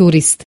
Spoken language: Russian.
turist